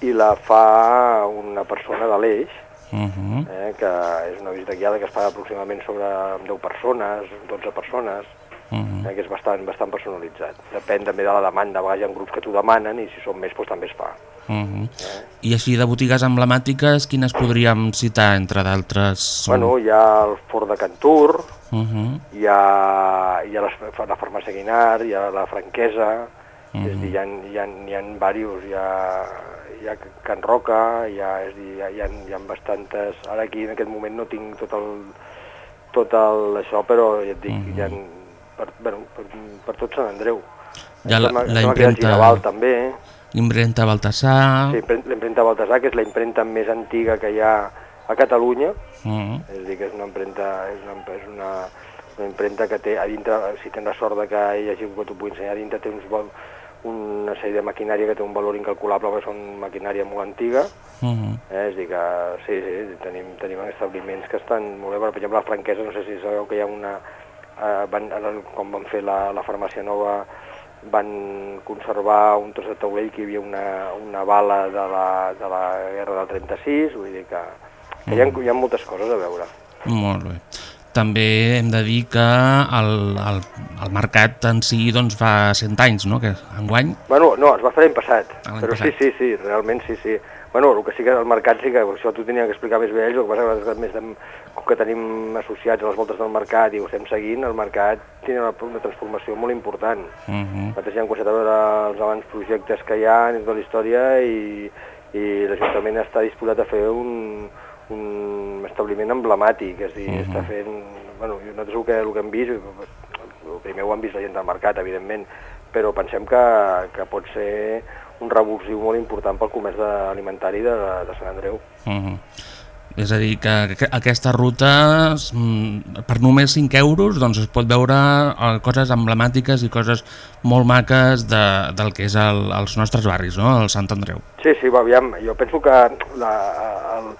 i la fa una persona de l'Eix, Uh -huh. eh, que és una visita guiada que es fa aproximadament sobre 10 persones, 12 persones, Uh -huh. eh, que és bastant, bastant personalitzat. Depèn també de la demanda, a vegades hi ha grups que t'ho demanen i si són més doncs, també es fa. Uh -huh. I així de botigues emblemàtiques, quines podríem citar, entre d'altres? Bueno, hi ha el Fort de Cantur, Uh -huh. hi ha, hi ha la, la farmàcia Guinar, hi ha la franquesa, Mhm. és a dir, hi ha, hi ha, hi ha diversos, hi ha, hi ha Can Roca, hi ha, és dir, hi ha, hi ha, hi ha bastantes... Ara aquí en aquest moment no tinc tot el, tot el, això, però ja et dic, hi ha per, bueno, per, per tot Sant Andreu. Hi ha la- la ha impremta- Giraval també, Impremta Baltasar... Sí, l'impremta Baltasar, que és la impremta més antiga que hi ha a Catalunya, Mm. és a dir, que és una impremta, és una, és una, una impremta que té a dintre, si tens la sort de que hi hagi algú que t'ho pugui ensenyar, a dintre té uns, val- una sèrie de maquinària que té un valor incalculable perquè són maquinària molt antiga, Mm. eh? és dir que sí, sí, tenim, tenim establiments que estan molt bé, per exemple, la franquesa, no sé si sabeu que hi ha una, eh, van, quan van fer la, la farmàcia nova, van conservar un tros de taulell que hi havia una, una bala de la, de la guerra del 36, vull dir que, que hi, ha, hi ha moltes coses a veure. Molt bé. També hem de dir que el, el, el mercat en si doncs, fa 100 anys, no? que enguany Bueno, no, es va fer l'any passat, Ah, però passat. sí, sí, sí, realment sí, sí. Bueno, el que sí que el mercat sí que això t'ho tenia que explicar més bé ells, el que passa que nosaltres més de, com que tenim associats a les voltes del mercat i ho estem seguint, el mercat té una, una transformació molt important. uh -huh. Nosaltres ja hem començat a veure els abans projectes que hi ha dins de la història i, i l'Ajuntament està disposat a fer un, un establiment emblemàtic, és a dir, Mhm. està fent... Bueno, nosaltres el que, el que hem vist, el primer ho han vist la gent del mercat, evidentment, però pensem que, que pot ser un revulsiu molt important pel comerç alimentari de, de Sant Andreu. Uh -huh. És a dir, que que aquesta ruta, mm, per només 5 euros, doncs es pot veure eh, coses emblemàtiques i coses molt maques de, del que és el, els nostres barris, no? el Sant Andreu. Sí, sí, va, aviam, jo penso que la, el,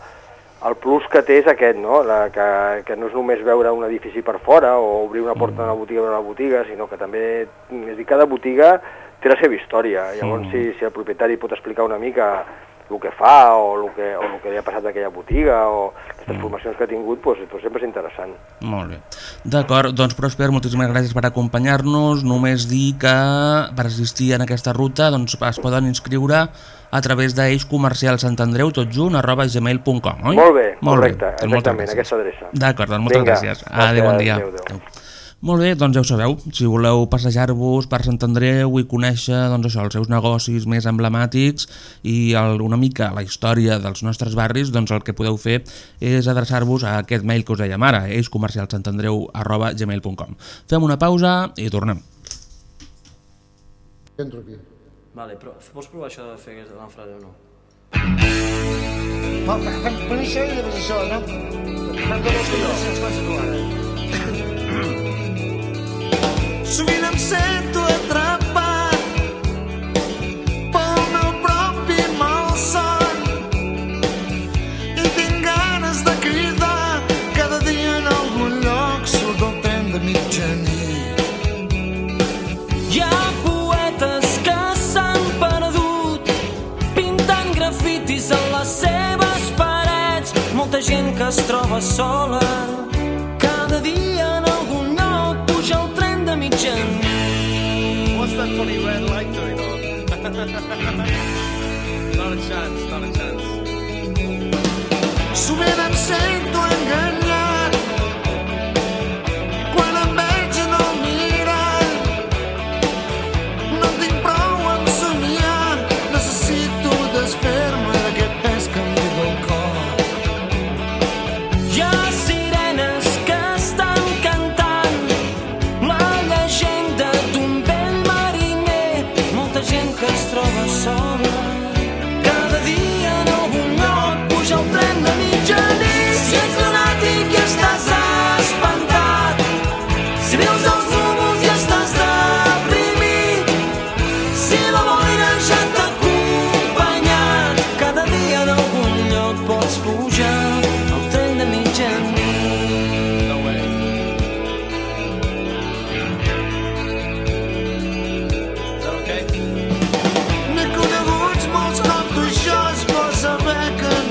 el plus que té és aquest, no? La, que, que no és només veure un edifici per fora o obrir una porta d'una botiga per una botiga, sinó que també, és dir, cada botiga té la seva història. Llavors, Mm. si, si el propietari pot explicar una mica el que fa o el que, o el que li ha passat a aquella botiga o les transformacions que ha tingut, doncs, doncs sempre és interessant. Molt bé. D'acord, doncs Prosper, moltíssimes gràcies per acompanyar-nos. Només dir que per assistir en aquesta ruta doncs, es poden inscriure a través d'eix comercial Sant Andreu, tot junt, arroba gmail.com, oi? Molt bé, Molt correcte, bé, doncs moltes exactament, gràcies. aquesta adreça. D'acord, doncs moltes Vinga, gràcies. gràcies, Adéu, bon dia. adéu, adéu. Adéu. Molt bé, doncs ja ho sabeu, si voleu passejar-vos per Sant Andreu i conèixer doncs això, els seus negocis més emblemàtics i el, una mica la història dels nostres barris, doncs el que podeu fer és adreçar-vos a aquest mail que us dèiem ara, eixcomercialsantandreu.gmail.com Fem una pausa i tornem. Entro aquí. Vale, però pots provar això de fer aquesta l'enfrase o no? Fa això i després això, no? Sovint em sento atrapat Molta gent que es troba sola. Cada dia en algun lloc puja el tren de mitjanit. What's that funny red light *laughs* doing on? not a chance, not a chance. Sovint em sento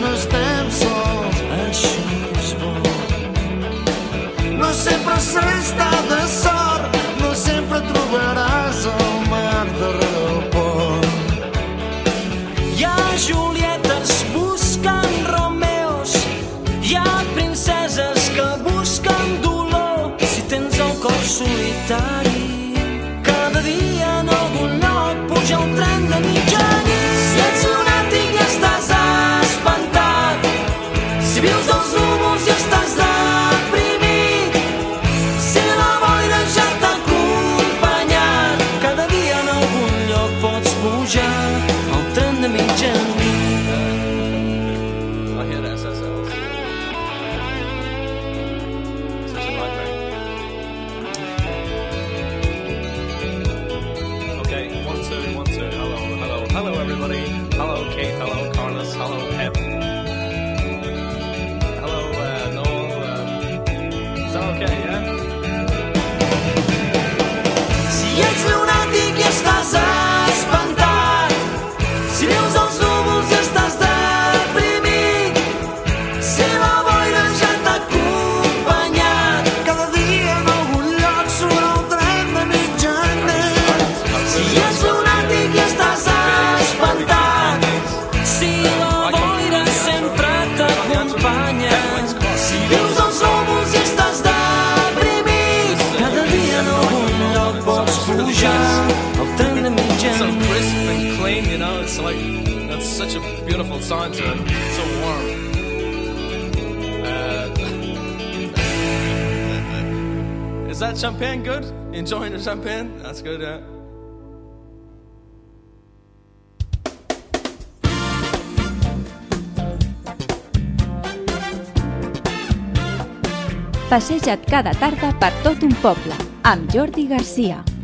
no estem sols. Això és bo. No sempre s'està de sort, no sempre trobaràs el mar darrere solitari, cada dia en algun lloc puja un tren de mitjanit. It's so warm. Uh, *laughs* is that champagne good? Enjoying the champagne? That's good, yeah. Passeja't cada tarda per tot un poble, amb Jordi Garcia.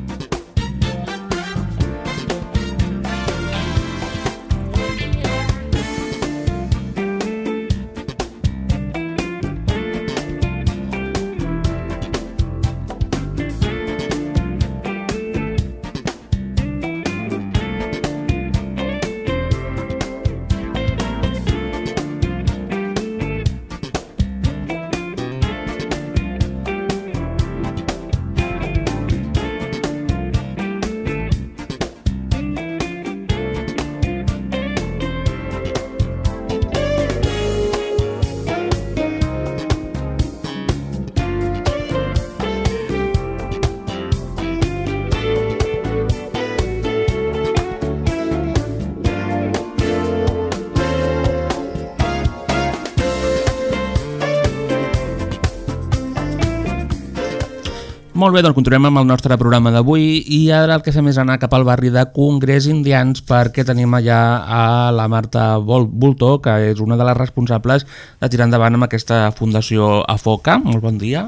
Molt bé, doncs continuem amb el nostre programa d'avui i ara el que fem és anar cap al barri de Congrés Indians perquè tenim allà a la Marta Bulto, que és una de les responsables de tirar endavant amb aquesta fundació AFOCA. Molt bon dia.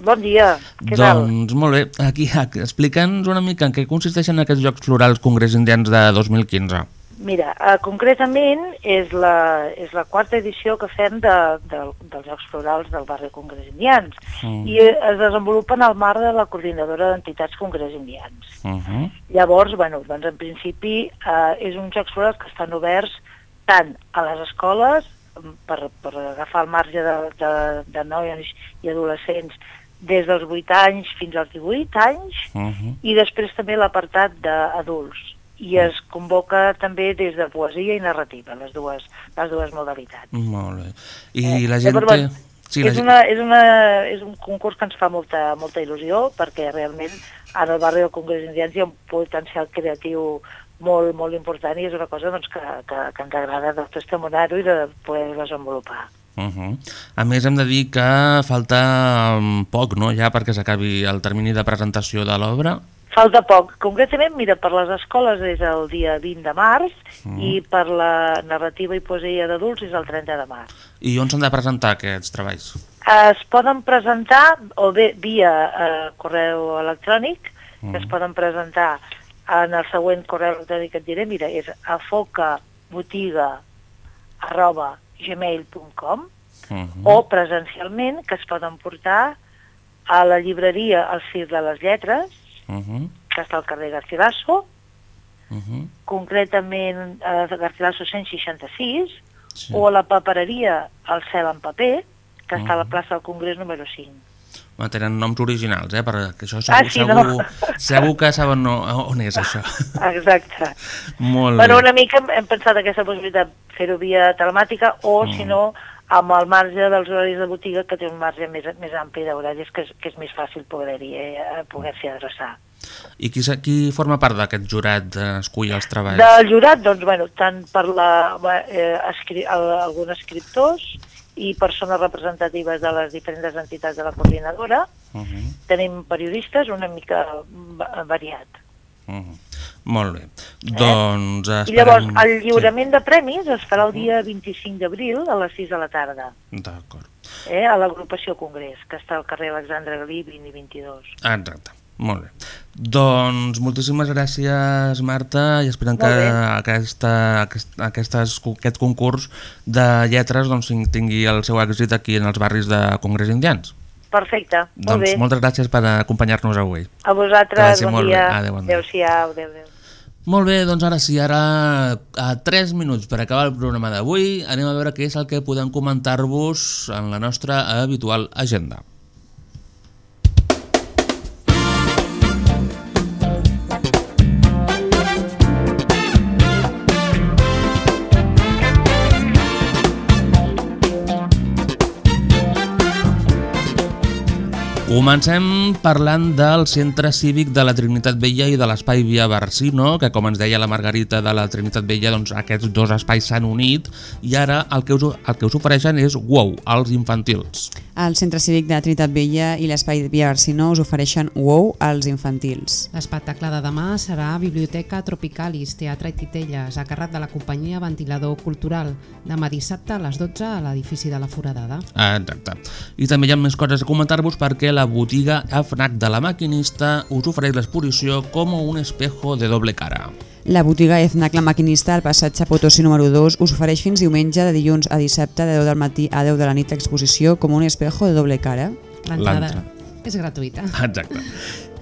Bon dia, què tal? doncs molt bé, aquí explica'ns una mica en què consisteixen aquests Jocs Florals Congrés Indians de 2015. Mira, uh, concretament és la, és la quarta edició que fem de, de, dels Jocs Florals del barri Congrés Indians Mm. i es desenvolupen al marc de la coordinadora d'entitats Congrés Indians. Uh -huh. Llavors, bueno, doncs en principi eh, és un Jocs Florals que estan oberts tant a les escoles mm, per, per agafar el marge de, de, de nois i adolescents des dels 8 anys fins als 18 anys Uh -huh. i després també l'apartat d'adults i es convoca també des de poesia i narrativa, les dues, les dues modalitats. Molt bé. I la gent llavors, té... Sí, és, una, és, una, és un concurs que ens fa molta, molta il·lusió perquè realment en el barri del Congrés Indians hi ha un potencial creatiu molt, molt important i és una cosa doncs, que, que, que ens agrada de testimoniar-ho i de poder desenvolupar. Uh -huh. A més, hem de dir que falta um, poc no, ja perquè s'acabi el termini de presentació de l'obra. Falta poc. Concretament, mira, per les escoles és el dia 20 de març Mm. i per la narrativa i poesia d'adults és el 30 de març. I on s'han de presentar aquests treballs? Es poden presentar o bé via eh, correu electrònic, que es poden presentar en el següent correu electrònic que et diré, mira, és afocabotiga arroba gmail.com Uh -huh. o presencialment que es poden portar a la llibreria El Cir de les Lletres, Uh -huh. que està al carrer Garcilaso, Uh -huh. concretament a Garcilaso 166, Sí. o a la papereria El Cel en Paper, que està a la Mhm. plaça del Congrés número 5. Bueno, tenen noms originals, eh? Perquè això Ah, segur, sí, segur, no? segur que saben no, on és això. *laughs* Exacte. Molt Bueno, bé. una mica hem, hem pensat aquesta possibilitat fer-ho via telemàtica o, Mm. si no, amb el marge dels horaris de botiga, que té un marge més, més ampli d'horaris, que, és, que és més fàcil poder-hi eh, poder-s'hi adreçar. I qui, qui forma part d'aquest jurat d'escollir els treballs? Del jurat, doncs, bueno, tant per la, eh, escri el, alguns escriptors i persones representatives de les diferents entitats de la coordinadora, Uh -huh. tenim periodistes una mica va- variat. Uh -huh. Molt bé. Doncs I esperem... llavors, el lliurament de premis es farà el dia 25 d'abril a les 6 de la tarda, Sí. D'acord. eh, a l'agrupació Congrés, que està al carrer Alexandre Galí 20 i 22. Ah, Exacte. Molt bé. Doncs moltíssimes gràcies, Marta, i esperem que aquesta, aquest, aquestes, aquest concurs de lletres doncs, tingui el seu èxit aquí en els barris de Congrés Indians. Perfecte, molt doncs bé. moltes gràcies per acompanyar-nos avui. A vosaltres, bon dia. Adéu, bon dia. Adéu-siau, adéu, adéu. Molt bé, doncs ara sí, ara a 3 minuts per acabar el programa d'avui anem a veure què és el que podem comentar-vos en la nostra habitual agenda. Comencem parlant del Centre Cívic de la Trinitat Vella i de l'Espai Via Barsino, que com ens deia la Margarita de la Trinitat Vella, doncs aquests dos espais s'han unit i ara el que, us, el que us ofereixen és WOW, als infantils. El Centre Cívic de Trinitat Vella i l'Espai Via Barcino us ofereixen WOW als infantils. L'espectacle de demà serà Biblioteca Tropicalis, Teatre i Titelles, a càrrec de la companyia Ventilador Cultural, demà dissabte a les 12 a l'edifici de la Foradada. Ah, Exacte. I també hi ha més coses a comentar-vos perquè la botiga AFNAC de la Maquinista us ofereix l'exposició com un espejo de doble cara. La botiga FNAC La Maquinista al passatge Potosí número 2 us ofereix fins diumenge de dilluns a dissabte de 10 del matí a 10 de la nit l'exposició com un espejo de doble cara. L'entrada és gratuïta. Exacte.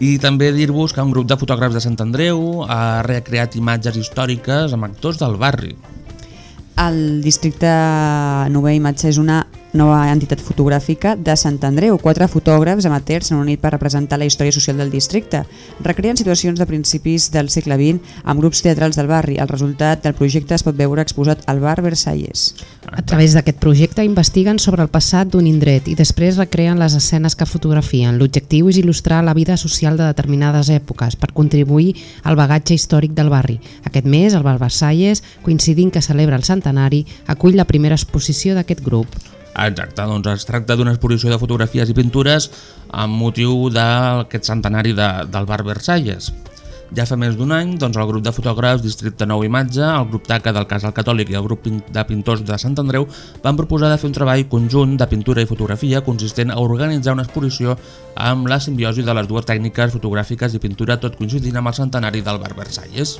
I també dir-vos que un grup de fotògrafs de Sant Andreu ha recreat imatges històriques amb actors del barri. El districte Nové Imatge és una nova entitat fotogràfica de Sant Andreu. Quatre fotògrafs amateurs s'han unit per representar la història social del districte. Recreen situacions de principis del segle XX amb grups teatrals del barri. El resultat del projecte es pot veure exposat al bar Versalles. A través d'aquest projecte investiguen sobre el passat d'un indret i després recreen les escenes que fotografien. L'objectiu és il·lustrar la vida social de determinades èpoques per contribuir al bagatge històric del barri. Aquest mes, el bar Versalles, coincidint que celebra el centenari, acull la primera exposició d'aquest grup. Exacte, doncs es tracta d'una exposició de fotografies i pintures amb motiu d'aquest centenari de, del bar Versalles. Ja fa més d'un any, doncs, el grup de fotògrafs Districte Nou Imatge, el grup TACA del Casal Catòlic i el grup de pintors de Sant Andreu van proposar de fer un treball conjunt de pintura i fotografia consistent a organitzar una exposició amb la simbiosi de les dues tècniques fotogràfiques i pintura tot coincidint amb el centenari del bar Versalles.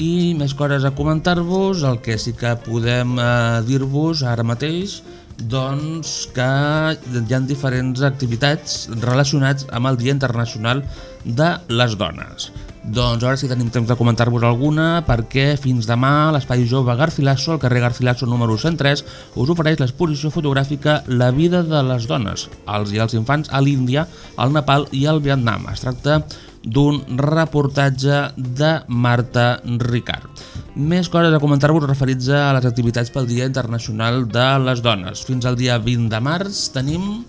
I més coses a comentar-vos, el que sí que podem eh, dir-vos ara mateix doncs que hi ha diferents activitats relacionats amb el Dia Internacional de les Dones. Doncs ara sí tenim temps de comentar-vos alguna perquè fins demà l'Espai Jove Garcilaso, al carrer Garcilaso número 103, us ofereix l'exposició fotogràfica La vida de les dones, els i els infants a l'Índia, al Nepal i al Vietnam. Es tracta d'un reportatge de Marta Ricard. Més coses a comentar-vos referits a les activitats pel Dia Internacional de les Dones. Fins al dia 20 de març tenim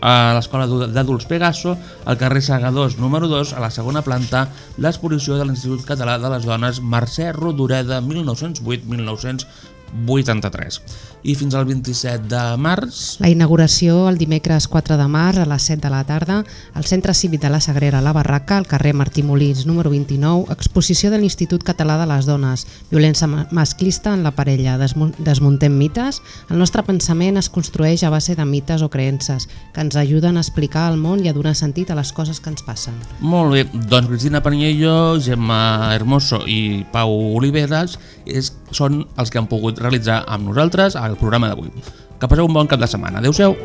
a l'Escola d'Adults Pegaso, al carrer Segadors número 2, a la segona planta, l'exposició de l'Institut Català de les Dones Mercè Rodoreda 1908-1983. I fins al 27 de març La inauguració el dimecres 4 de març a les 7 de la tarda al Centre Cívic de la Sagrera La Barraca, al carrer Martí Molins, número 29, exposició de l'Institut Català de les Dones, violència ma- masclista en la parella, desmu- desmuntem mites. El nostre pensament es construeix a base de mites o creences que ens ajuden a explicar el món i a donar sentit a les coses que ens passen. Molt bé, doncs Cristina Paniello, Gemma Hermoso i Pau Oliveras és, són els que han pogut realitzar amb nosaltres el programa d'avui. Que passeu un bon cap de setmana. Adéu-siau.